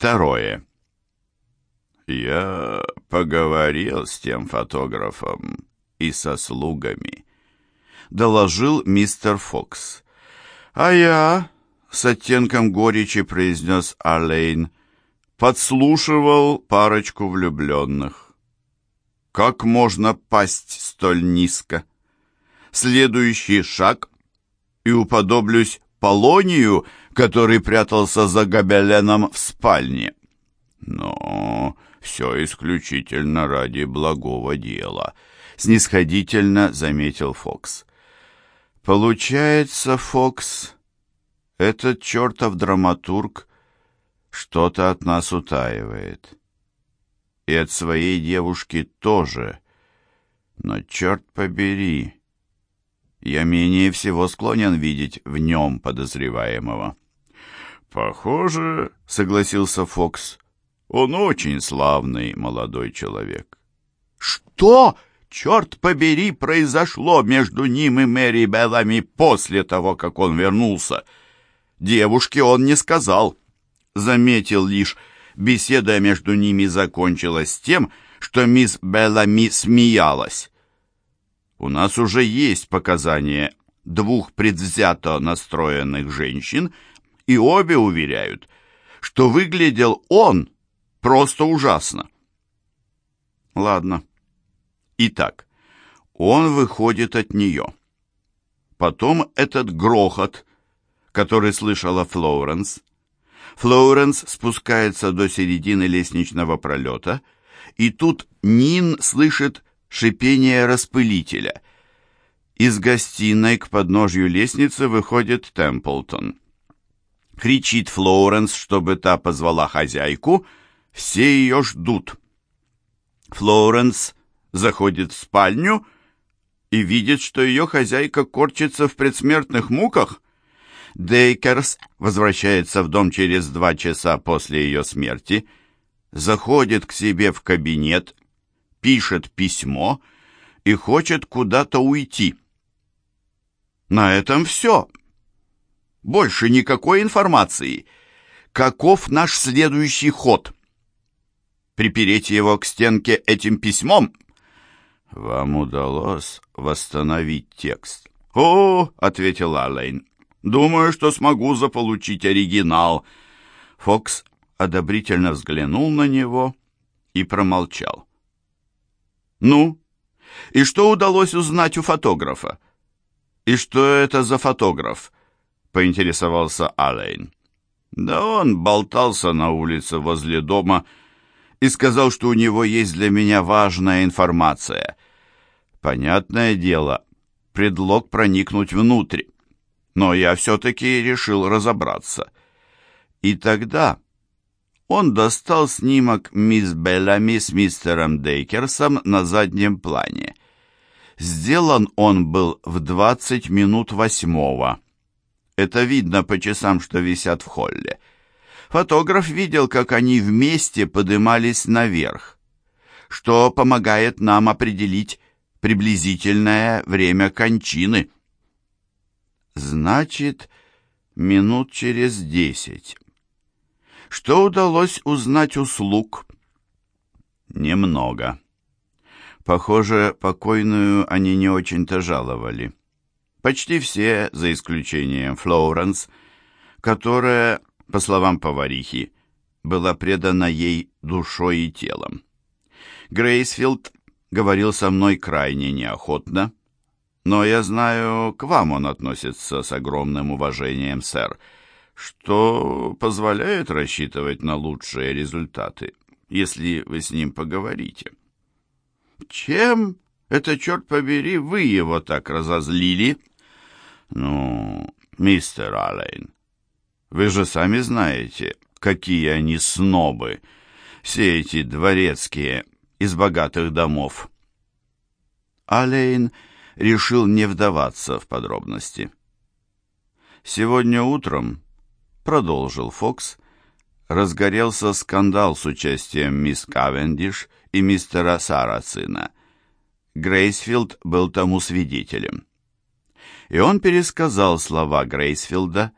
Второе. Я поговорил с тем фотографом и со слугами, доложил мистер Фокс. А я, с оттенком горечи произнес Алейн, подслушивал парочку влюбленных. Как можно пасть столь низко? Следующий шаг, и уподоблюсь Полонию, который прятался за гобеленом в спальне. Но все исключительно ради благого дела, снисходительно заметил Фокс. Получается, Фокс, этот чертов драматург что-то от нас утаивает. И от своей девушки тоже. Но черт побери, я менее всего склонен видеть в нем подозреваемого. «Похоже», — согласился Фокс, — «он очень славный молодой человек». «Что, черт побери, произошло между ним и Мэри Беллами после того, как он вернулся?» Девушке он не сказал. Заметил лишь, беседа между ними закончилась тем, что мисс Беллами смеялась. У нас уже есть показания двух предвзято настроенных женщин, и обе уверяют, что выглядел он просто ужасно. Ладно. Итак, он выходит от нее. Потом этот грохот, который слышала Флоренс. Флоренс спускается до середины лестничного пролета, и тут Нин слышит шипение распылителя. Из гостиной к подножью лестницы выходит Темплтон. Кричит Флоренс, чтобы та позвала хозяйку, все ее ждут. Флоренс заходит в спальню и видит, что ее хозяйка корчится в предсмертных муках. Дейкерс возвращается в дом через два часа после ее смерти, заходит к себе в кабинет пишет письмо и хочет куда-то уйти. На этом все. Больше никакой информации. Каков наш следующий ход? Припереть его к стенке этим письмом? Вам удалось восстановить текст. О, ответил Аллейн. Думаю, что смогу заполучить оригинал. Фокс одобрительно взглянул на него и промолчал. «Ну? И что удалось узнать у фотографа?» «И что это за фотограф?» — поинтересовался Алейн. «Да он болтался на улице возле дома и сказал, что у него есть для меня важная информация. Понятное дело, предлог проникнуть внутрь, но я все-таки решил разобраться. И тогда он достал снимок мисс Беллами с мистером Дейкерсом на заднем плане. Сделан он был в 20 минут восьмого. Это видно по часам, что висят в холле. Фотограф видел, как они вместе подымались наверх, что помогает нам определить приблизительное время кончины. Значит, минут через десять. Что удалось узнать у слуг? Немного. Похоже, покойную они не очень-то жаловали. Почти все, за исключением Флоренс, которая, по словам поварихи, была предана ей душой и телом. Грейсфилд говорил со мной крайне неохотно, но я знаю, к вам он относится с огромным уважением, сэр, — что позволяет рассчитывать на лучшие результаты, если вы с ним поговорите. Чем это, черт побери, вы его так разозлили? Ну, мистер Аллен, вы же сами знаете, какие они снобы, все эти дворецкие из богатых домов. Аллен решил не вдаваться в подробности. Сегодня утром продолжил Фокс, разгорелся скандал с участием мисс Кавендиш и мистера Сарацина. Грейсфилд был тому свидетелем. И он пересказал слова Грейсфилда,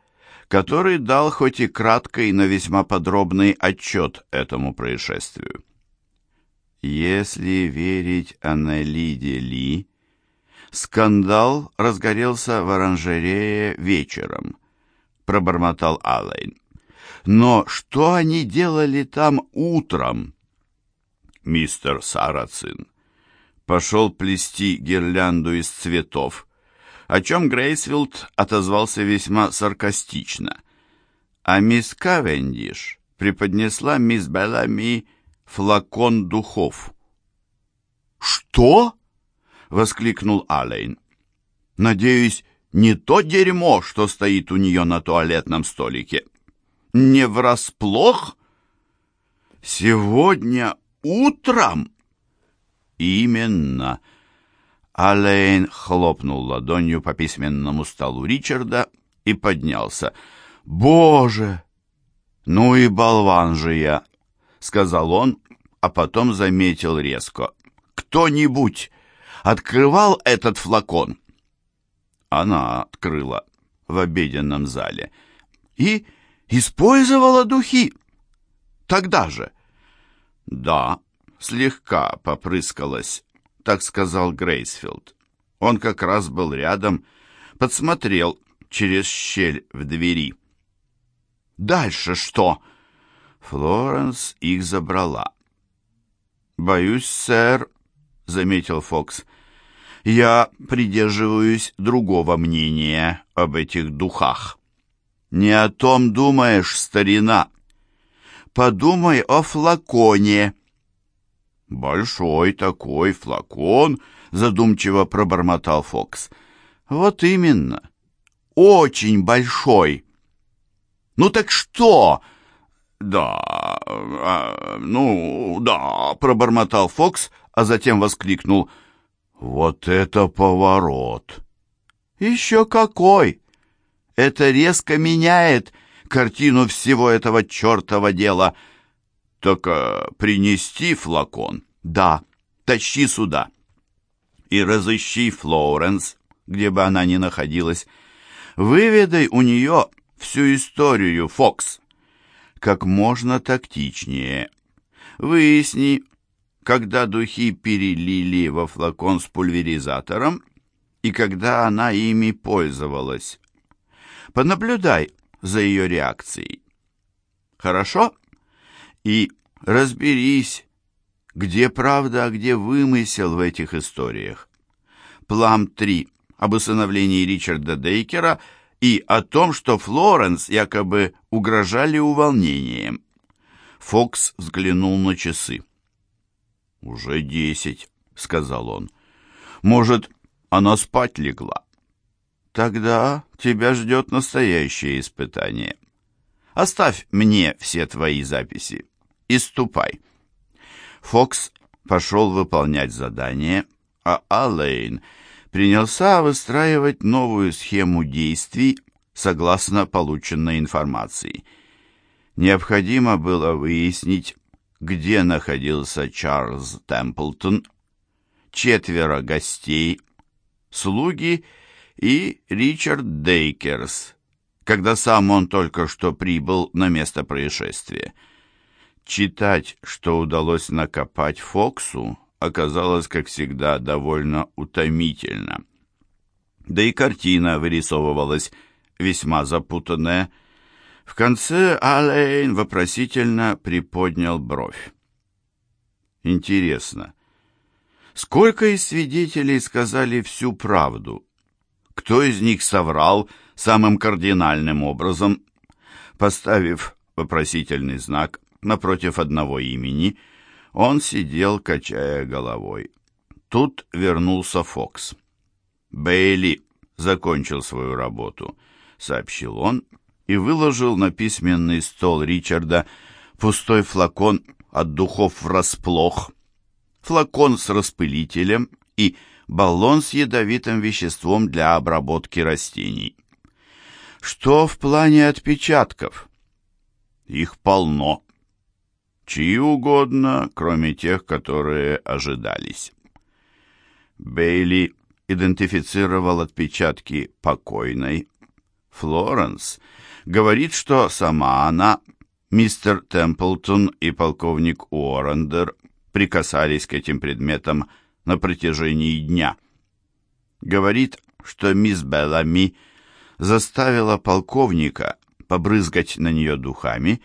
который дал хоть и краткий, но весьма подробный отчет этому происшествию. Если верить Аннелиде Ли, скандал разгорелся в оранжерее вечером, пробормотал Аллейн. Но что они делали там утром? Мистер Сарацин пошел плести гирлянду из цветов, о чем Грейсфилд отозвался весьма саркастично. А мисс Кавендиш преподнесла мисс Беллами флакон духов. «Что?» — воскликнул Алейн. «Надеюсь, не то дерьмо, что стоит у нее на туалетном столике. Не врасплох? Сегодня утром?» «Именно!» Алейн хлопнул ладонью по письменному столу Ричарда и поднялся. «Боже! Ну и болван же я!» — сказал он, а потом заметил резко. «Кто-нибудь открывал этот флакон?» Она открыла в обеденном зале и использовала духи. Тогда же. Да, слегка попрыскалась так сказал Грейсфилд. Он как раз был рядом, подсмотрел через щель в двери. «Дальше что?» Флоренс их забрала. «Боюсь, сэр», — заметил Фокс, — «я придерживаюсь другого мнения об этих духах». «Не о том думаешь, старина. Подумай о флаконе». «Большой такой флакон», — задумчиво пробормотал Фокс. «Вот именно. Очень большой». «Ну так что?» «Да, а, ну, да», — пробормотал Фокс, а затем воскликнул. «Вот это поворот!» «Еще какой! Это резко меняет картину всего этого чертова дела!» «Так а, принести флакон?» «Да, тащи сюда». «И разыщи Флоренс, где бы она ни находилась. Выведай у нее всю историю, Фокс. Как можно тактичнее. Выясни, когда духи перелили во флакон с пульверизатором и когда она ими пользовалась. Понаблюдай за ее реакцией. Хорошо? и разберись, где правда, а где вымысел в этих историях. Плам 3 об усыновлении Ричарда Дейкера и о том, что Флоренс якобы угрожали увольнением. Фокс взглянул на часы. «Уже десять», — сказал он. «Может, она спать легла?» «Тогда тебя ждет настоящее испытание. Оставь мне все твои записи и ступай». Фокс пошел выполнять задание, а Аллейн принялся выстраивать новую схему действий согласно полученной информации. Необходимо было выяснить, где находился Чарльз Темплтон, четверо гостей, слуги и Ричард Дейкерс, когда сам он только что прибыл на место происшествия. Читать, что удалось накопать Фоксу, оказалось, как всегда, довольно утомительно. Да и картина вырисовывалась весьма запутанная. В конце Алейн вопросительно приподнял бровь. Интересно, сколько из свидетелей сказали всю правду? Кто из них соврал самым кардинальным образом? Поставив вопросительный знак, напротив одного имени, он сидел, качая головой. Тут вернулся Фокс. «Бейли закончил свою работу», — сообщил он и выложил на письменный стол Ричарда пустой флакон от духов врасплох, флакон с распылителем и баллон с ядовитым веществом для обработки растений. Что в плане отпечатков? Их полно чьи угодно, кроме тех, которые ожидались. Бейли идентифицировал отпечатки покойной. Флоренс Говорит, что сама она, мистер Темплтон и полковник Уоррендер прикасались к этим предметам на протяжении дня. Говорит, что мисс Беллами заставила полковника побрызгать на нее духами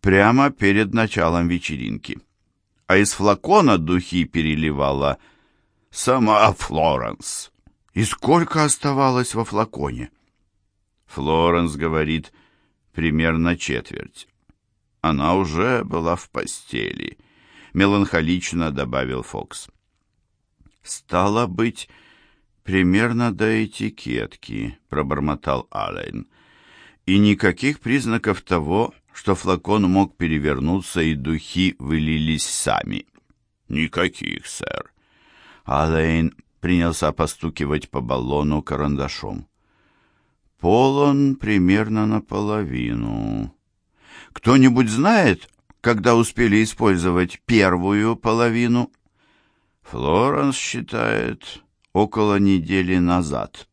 прямо перед началом вечеринки. А из флакона духи переливала сама Флоренс. И сколько оставалось во флаконе? Флоренс говорит, примерно четверть. Она уже была в постели, меланхолично добавил Фокс. Стало быть, примерно до этикетки, пробормотал Аллен. И никаких признаков того, что флакон мог перевернуться и духи вылились сами. Никаких, сэр. Аллен принялся постукивать по баллону карандашом. Полон примерно наполовину. Кто-нибудь знает, когда успели использовать первую половину? Флоренс считает около недели назад.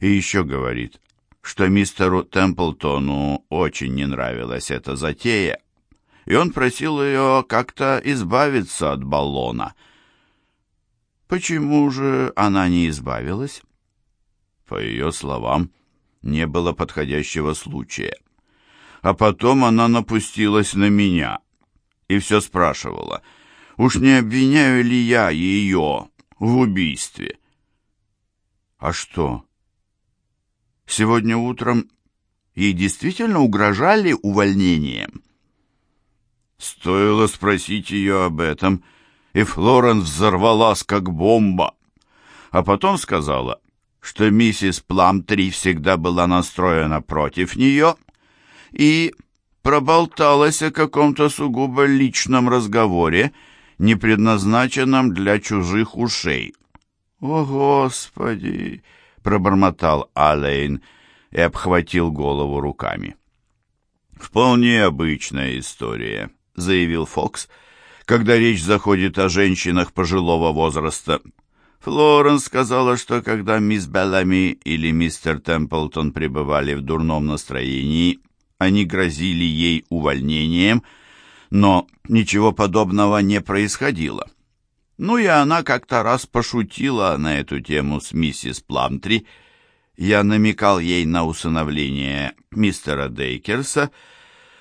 И еще говорит, что мистеру Темплтону очень не нравилась эта затея, и он просил ее как-то избавиться от баллона. Почему же она не избавилась? По ее словам, не было подходящего случая. А потом она напустилась на меня и все спрашивала, уж не обвиняю ли я ее в убийстве. А что? Сегодня утром ей действительно угрожали увольнением? Стоило спросить ее об этом, и Флоренс взорвалась, как бомба. А потом сказала, что миссис Пламтри всегда была настроена против нее и проболталась о каком-то сугубо личном разговоре, не предназначенном для чужих ушей. «О, Господи!» — пробормотал Алейн и обхватил голову руками. «Вполне обычная история», — заявил Фокс, когда речь заходит о женщинах пожилого возраста. Флоренс сказала, что когда мисс Беллами или мистер Темплтон пребывали в дурном настроении, они грозили ей увольнением, но ничего подобного не происходило. Ну и она как-то раз пошутила на эту тему с миссис Пламтри. Я намекал ей на усыновление мистера Дейкерса,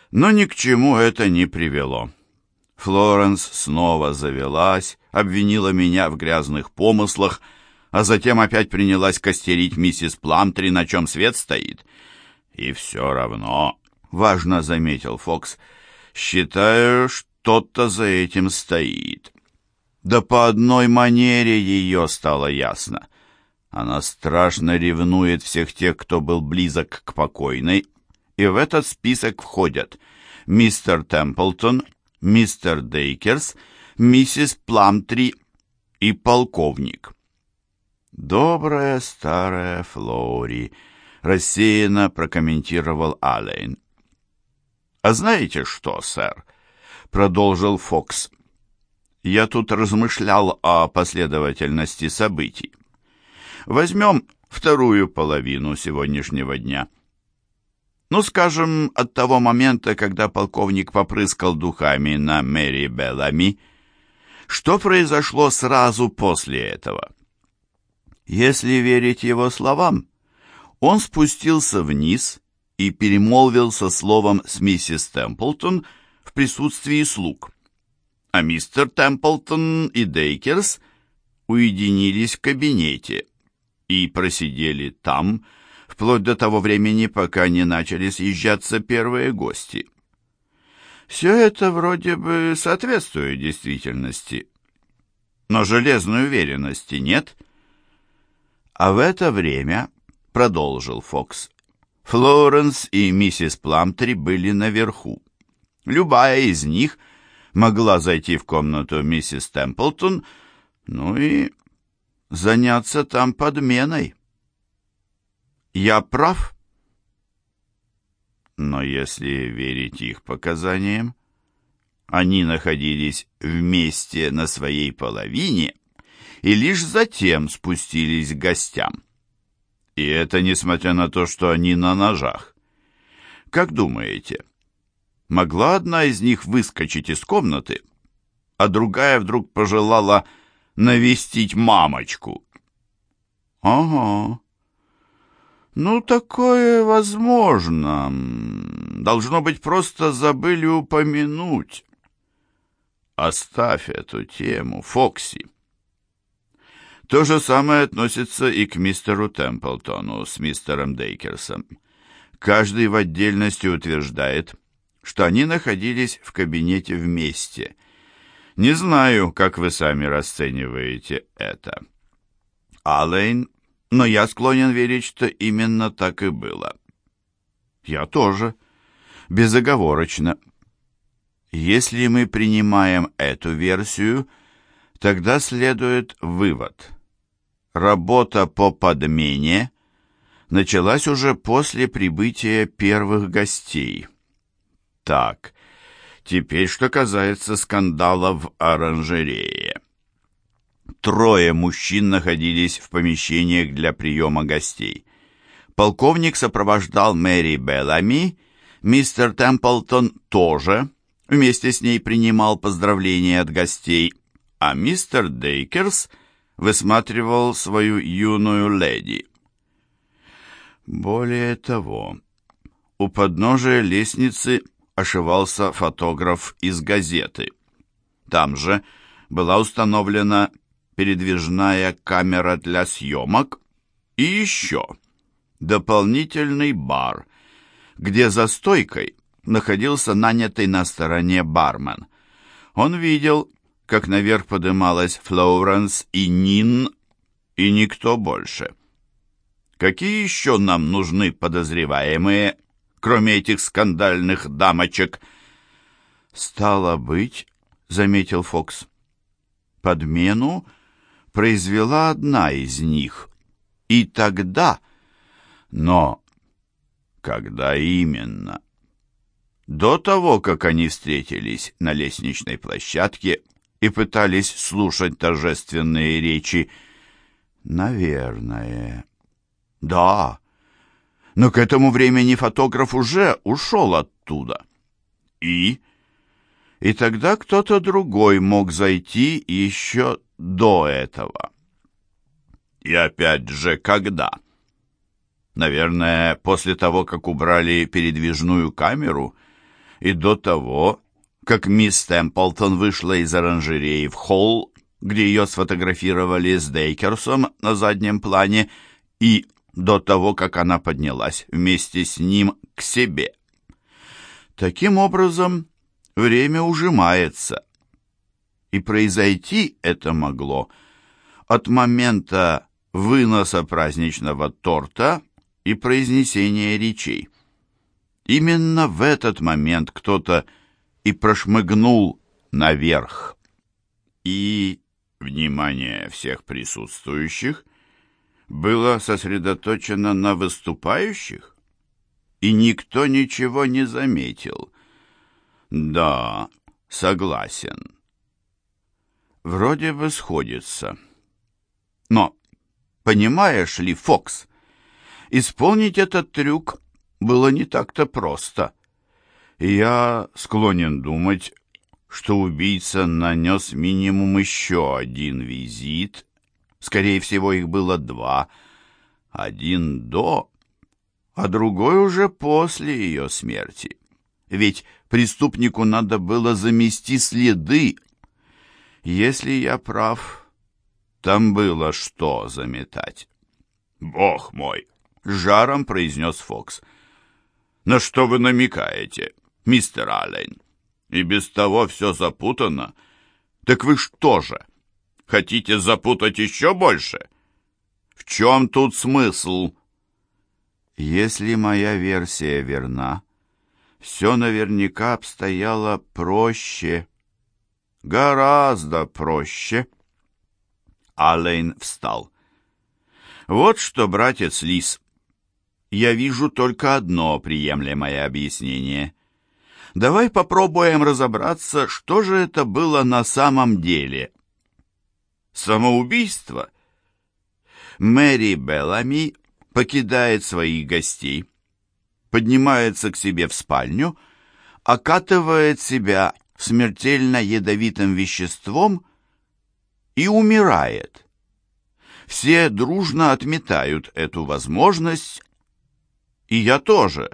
но ни к чему это не привело. Флоренс снова завелась, обвинила меня в грязных помыслах, а затем опять принялась костерить миссис Пламтри, на чем свет стоит. И все равно, — важно заметил Фокс, — считаю, что-то за этим стоит. Да по одной манере ее стало ясно. Она страшно ревнует всех тех, кто был близок к покойной, и в этот список входят мистер Темплтон, мистер Дейкерс, миссис Пламтри и полковник. «Добрая старая Флори», — рассеянно прокомментировал Аллен. «А знаете что, сэр?» — продолжил Фокс. «Я тут размышлял о последовательности событий. Возьмем вторую половину сегодняшнего дня». Ну, скажем, от того момента, когда полковник попрыскал духами на Мэри Беллами, что произошло сразу после этого? Если верить его словам, он спустился вниз и перемолвился словом с миссис Темплтон в присутствии слуг. А мистер Темплтон и Дейкерс уединились в кабинете и просидели там, вплоть до того времени, пока не начали съезжаться первые гости. Все это вроде бы соответствует действительности, но железной уверенности нет. А в это время, продолжил Фокс, Флоренс и миссис Пламтри были наверху. Любая из них могла зайти в комнату миссис Темплтон, ну и заняться там подменой. Я прав? Но если верить их показаниям, они находились вместе на своей половине и лишь затем спустились к гостям. И это несмотря на то, что они на ножах. Как думаете, могла одна из них выскочить из комнаты, а другая вдруг пожелала навестить мамочку? Ага. Ну, такое возможно. Должно быть, просто забыли упомянуть. Оставь эту тему, Фокси. То же самое относится и к мистеру Темплтону с мистером Дейкерсом. Каждый в отдельности утверждает, что они находились в кабинете вместе. Не знаю, как вы сами расцениваете это. Алэйн, но я склонен верить, что именно так и было. Я тоже. Безоговорочно. Если мы принимаем эту версию, тогда следует вывод. Работа по подмене началась уже после прибытия первых гостей. Так, теперь что касается скандала в оранжерее. Трое мужчин находились в помещениях для приема гостей. Полковник сопровождал Мэри Беллами, мистер Темплтон тоже – Вместе с ней принимал поздравления от гостей, а мистер Дейкерс высматривал свою юную леди. Более того, у подножия лестницы ошивался фотограф из газеты. Там же была установлена передвижная камера для съемок и еще дополнительный бар, где за стойкой находился нанятый на стороне бармен. Он видел, как наверх подымалась Флоуренс и Нин, и никто больше. Какие еще нам нужны подозреваемые, кроме этих скандальных дамочек? Стало быть, заметил Фокс, подмену произвела одна из них. И тогда... Но когда именно? До того, как они встретились на лестничной площадке и пытались слушать торжественные речи, наверное. Да, но к этому времени фотограф уже ушел оттуда. И? И тогда кто-то другой мог зайти еще до этого. И опять же, когда? Наверное, после того, как убрали передвижную камеру — и до того, как мисс Темплтон вышла из оранжереи в холл, где ее сфотографировали с Дейкерсом на заднем плане, и до того, как она поднялась вместе с ним к себе. Таким образом, время ужимается, и произойти это могло от момента выноса праздничного торта и произнесения речей. Именно в этот момент кто-то и прошмыгнул наверх. И внимание всех присутствующих было сосредоточено на выступающих, и никто ничего не заметил. Да, согласен. Вроде бы сходится. Но, понимаешь ли, Фокс, исполнить этот трюк было не так-то просто. я склонен думать, что убийца нанес минимум еще один визит. Скорее всего, их было два. Один до, а другой уже после ее смерти. Ведь преступнику надо было замести следы. Если я прав, там было что заметать. «Бог мой!» — жаром произнес Фокс. На что вы намекаете, мистер Аллен? И без того все запутано. Так вы что же, хотите запутать еще больше? В чем тут смысл? Если моя версия верна, все наверняка обстояло проще. Гораздо проще. Аллен встал. Вот что, братец Лис, я вижу только одно приемлемое объяснение. Давай попробуем разобраться, что же это было на самом деле. Самоубийство? Мэри Беллами покидает своих гостей. поднимается к себе в спальню, окатывает себя смертельно ядовитым веществом и умирает. Все дружно отметают эту возможность, и я тоже.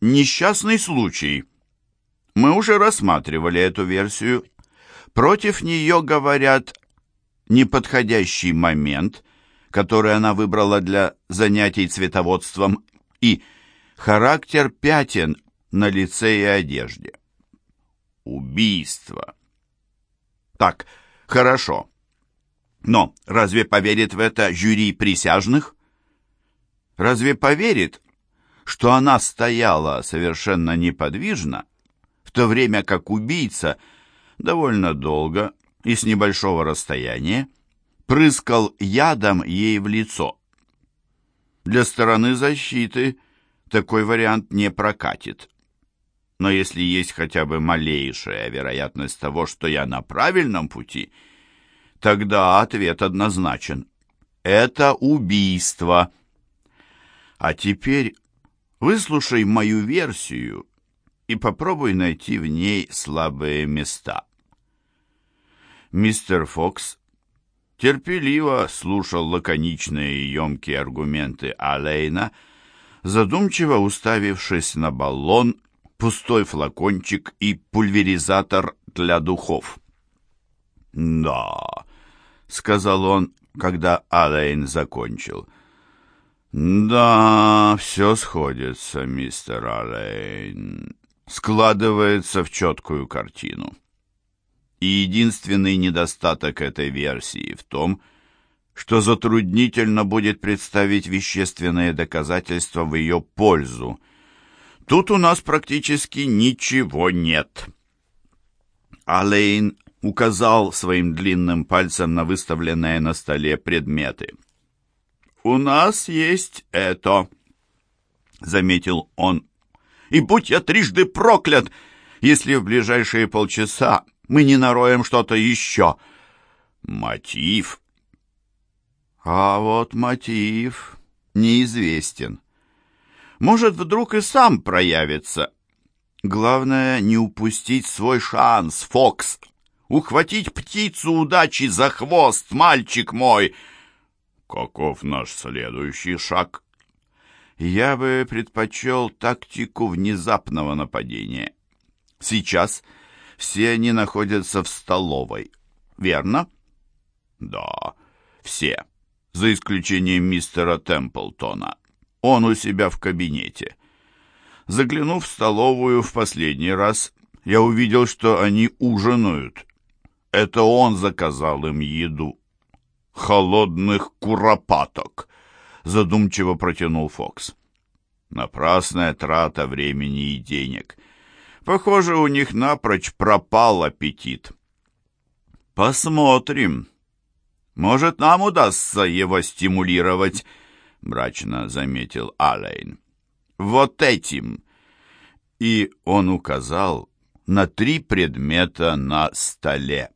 Несчастный случай. Мы уже рассматривали эту версию. Против нее говорят неподходящий момент, который она выбрала для занятий цветоводством, и характер пятен на лице и одежде. Убийство. Так, хорошо. Но разве поверит в это жюри присяжных? Разве поверит, что она стояла совершенно неподвижно, в то время как убийца довольно долго и с небольшого расстояния прыскал ядом ей в лицо. Для стороны защиты такой вариант не прокатит. Но если есть хотя бы малейшая вероятность того, что я на правильном пути, тогда ответ однозначен. Это убийство. А теперь выслушай мою версию и попробуй найти в ней слабые места. Мистер Фокс терпеливо слушал лаконичные и емкие аргументы Алейна, задумчиво уставившись на баллон пустой флакончик и пульверизатор для духов. «Да», — сказал он, когда Алейн закончил. «Да, все сходится, мистер Алейн. Складывается в четкую картину. И единственный недостаток этой версии в том, что затруднительно будет представить вещественные доказательства в ее пользу, Тут у нас практически ничего нет. Алейн указал своим длинным пальцем на выставленные на столе предметы. «У нас есть это», — заметил он. «И будь я трижды проклят, если в ближайшие полчаса мы не нароем что-то еще». «Мотив?» «А вот мотив неизвестен» может, вдруг и сам проявится. Главное, не упустить свой шанс, Фокс. Ухватить птицу удачи за хвост, мальчик мой. Каков наш следующий шаг? Я бы предпочел тактику внезапного нападения. Сейчас все они находятся в столовой, верно? Да, все, за исключением мистера Темплтона. Он у себя в кабинете. Заглянув в столовую в последний раз, я увидел, что они ужинают. Это он заказал им еду. «Холодных куропаток», — задумчиво протянул Фокс. Напрасная трата времени и денег. Похоже, у них напрочь пропал аппетит. Посмотрим. Может, нам удастся его стимулировать, — мрачно заметил Алейн. «Вот этим!» И он указал на три предмета на столе.